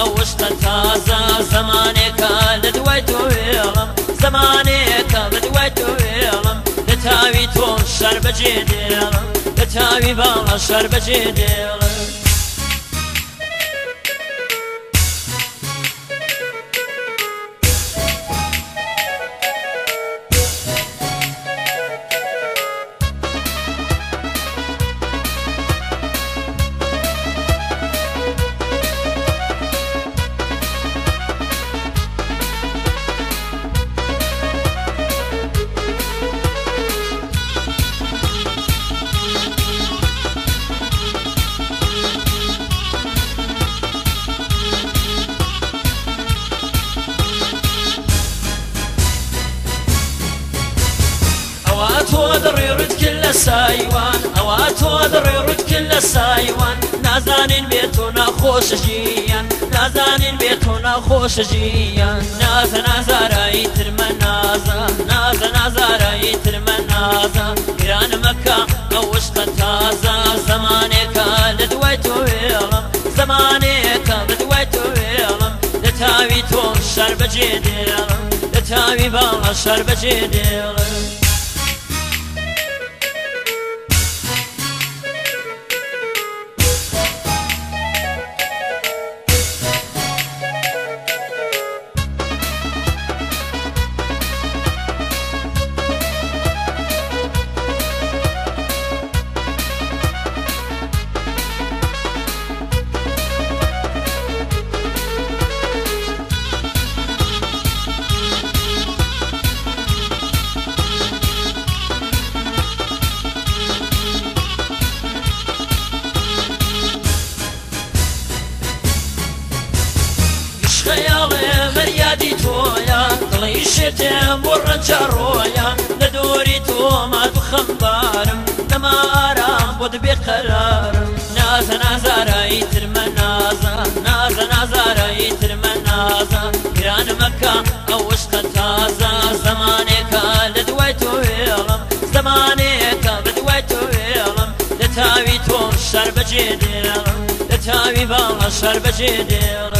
ئەوشتە تازە زمانێکە لە دوای تۆێڵم زمانێکە لە دوای تۆێڵم لە تاوی تۆ شەر بەجێ دێڵم لە تاوی باڵە شەر بەجێ دێڵم سایوان ئەوە تۆ دڕێ ڕوتکرد لە سایوان نازانین بێت تۆ ناخۆشژیان نازانین بێت تۆ ناخۆشژیان نازە نازارایی ترمە نازە نازە نازارایی ترمە نازە گران مەکە ئەو وشقە تازە زمانێکە لە دوای تۆ وێڵم زمانێکە بە دوای تۆ وێڵم لە تاوی تۆ شەر بەجێ دێڵم لە تاوی باڵە شەر بەجێ دێڵم شێتێم بۆ ڕەنجە ڕۆیان لە دووری تۆمە بخەم بارم نەما ئارام بۆ دەبێ قەرارم نازە نازارایی ترمە نازان نازە نازارایی ترمە نازان گرانمەکە ئەوشتە تازە زمانێکە لە دوای تۆ وێڵم زمانێکە بە دوای تۆ وێڵم لە تاوی تۆم شەر بەجێ دێڵم لە تاوی باڵە شەر بەجێ دێڵم